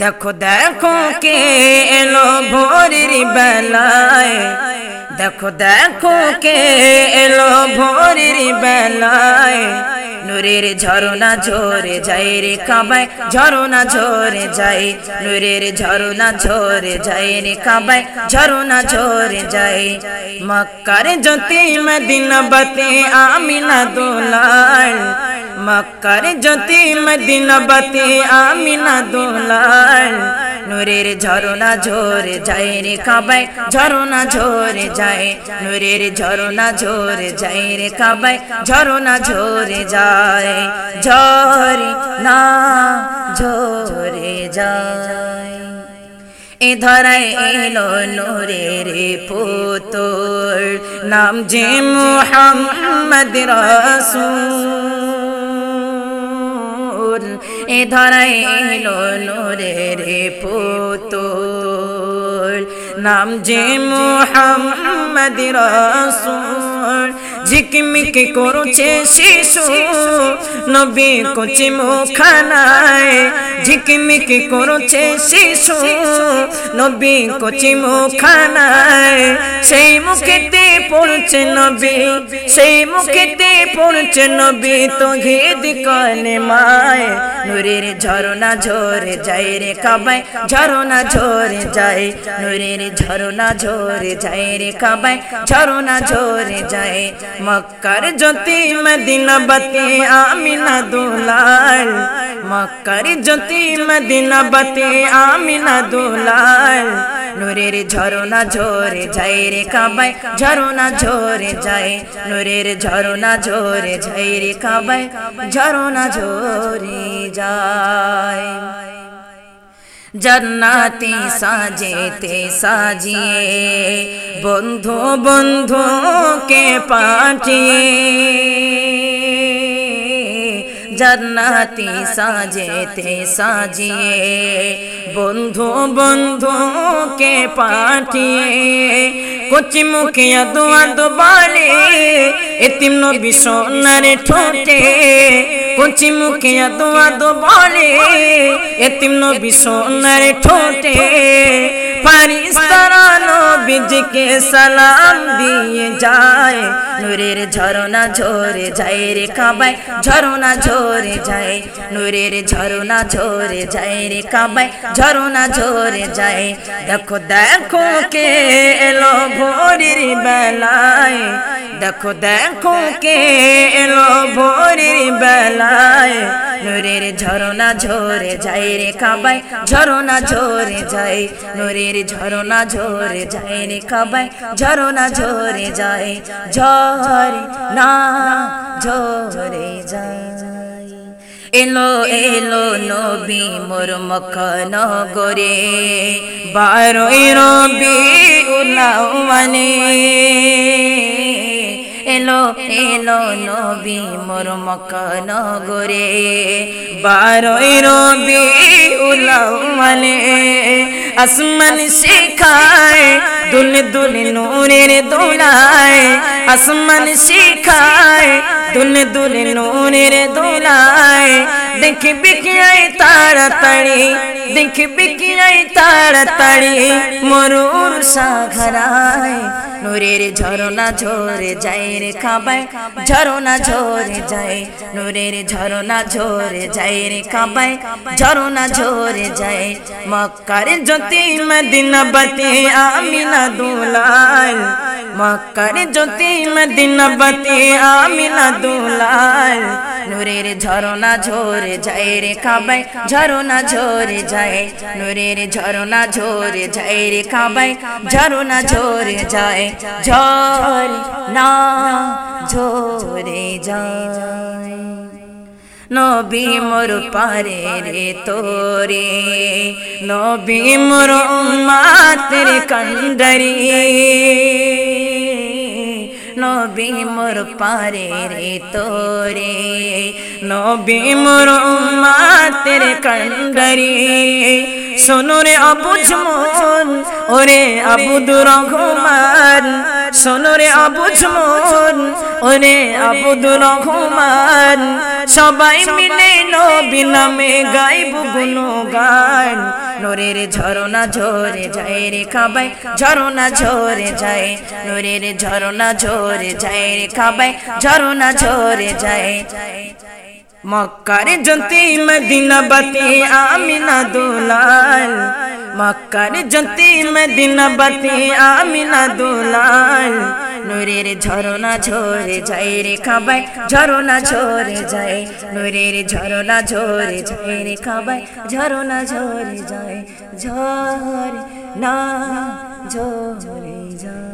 দেখো দেখো কে এলো ভোরের বেলায়। দেখো দেখো কে এলো ভোরের বেলায়। নূরের ঝরনা ঝরে যায় রে কাবায়, ঝরনা ঝরে যায়। নূরের ঝরনা ঝরে যায় রে কাবায়, ঝরনা ঝরে যায়। মক্কার জ্যোতি মদিনা বতে আমিনা দোলাল। মক্কার জ্যোতি মদিনা বতে আমিনা দোলাল। নূরের ঝরনা ঝরে যায় রে কাবায়, ঝরনা ঝরে যায়। নূরের ঝরনা ঝরে যায় রে কাবায়, ঝরনা ঝরে যায়। ঝরে না ঝরে যায়। এ ধরায় এলো নূরের পুতুল। নাম যে মুহাম্মদ রাসূল। এ ধরাই এলো নূরের পুতুল। নাম যে মোহাম্মদ রসুল, ঝিকমিক করছে শিশু নবী কচি মুখানায়। ঝিকমিক করছে শিশু। নবী কচি মুখানায় সেই মুখেতে পড়ছে নবী। সেই মুখেতে পড়ছে নবী তো ঘেদ কনে মায় নূরের ঝরনা ঝরে যায় রে কাবায়, ঝরনা ঝরে যায়। নূরের ঝরনা ঝরে যায় রে কাবায়, ঝরনা ঝরে যায়। মক্কার জ্যোতি মদিনা বতে আমিনা দুলাল। মক্কার জ্যোতি মদিনা বতে আমিনা দুলাল। নূরের ঝরনা ঝরে যায় রে কাবায়, ঝরনা ঝরে যায়। নূরের ঝরনা ঝরে যায় রে কাবায়, ঝরনা ঝরে যায়। জন্নাতি সাজেতে সাজিয়ে, বন্ধু কে পাঠিয়ে জন্নাতি সাজেতে সাজিয়ে বন্ধু বন্ধুকে পাঠিয়ে কচি মুখিয়া দোয়া দো বলে, এতিম নবী সোনার ঠোঁটে। কচি মুখিয়া দোয়া দো বলে, এতিম নবী সোনার ঠোঁটে। ফারিস্তারা নবীজিকে সালাম দিয়ে যায়, নূরের ঝরনা ঝরে যায় রে কাবায়, ঝরনা ঝরে যায়, নূরের ঝরনা ঝরে যায় রে কাবায়, ঝরনা ঝরে যায়। দেখো দেখো কে এলো ভোরের বেলায়। দেখো দেখো কে এলো ভোরের বেলায়। নূরের ঝরনা ঝরে যায় রে কাবায়, ঝরনা ঝরে যায়। নূরের ঝরনা ঝরে যায় রে কাবায়, ঝরনা ঝরে যায়। ঝরে না, ঝরে যায়। এলো এলো নবী মোর মখন গরে বারোই রবি উলাওয়ানে এলো এলো নবী মোর মখন গরে বারোই রবি উলাওয়ানে اسمن سکھائے دل دل نور دلائے اسمن سکھائے دل دل نور دلائے দেখবি কি আই তাড়াতাড়ি দেখবি কি আই তাড়াতাড়ি, মরুর সাঘরায় নূরের ঝরনা ঝরে যায় রে কাবায়, ঝরনা ঝরে যায়, নূরের ঝরনা ঝরে যায় রে কাবায়, ঝরনা ঝরে যায়। মক্কার জ্যোতি মদিনা বতে আমিনা দুলাল, মক্কার জ্যোতি মদিনা বতে আমিনা দুলাল। নূরের ঝরনা ঝরে যায় রে কাবায় ঝরনা ঝরে যায় নূরের ঝরনা ঝরে যায় রে কাবায় ঝরনা ঝরে যায় ঝরে না ঝরে যায়। নবী মোর পারে রে তোরে, নবী মোর মাতের কন্দরি নবী মোর পারে রে তোরে। নবী মোর মাতের কন্দরি শোনো রে অবুঝ মন ওরে আবুদুর রহমান। সোনরে আবুজ মন ওরে আবুদুর রহমান। সবাই মিলে নবী নামে গাইব গুণগান। নোরের ঝরনা ঝরে যায় রে খাবাই ঝরনা ঝরে যায়। নোরের ঝরনা ঝরে যায় রে খাবাই ঝরনা ঝরে যায়। মক্কার জন্তি মদিনা বাতি আমিনা দুলাল। মক্কার জন্তি মদিনা বাতি আমিনা দুলাল। নুরের ঝরনা ঝরে যায় রে খাবাই ঝরনা ঝরে যায়, নুরের ঝরনা ঝরে যায় রে খাবাই ঝরনা ঝরে যায়, ঝরে না, ঝরে যায়।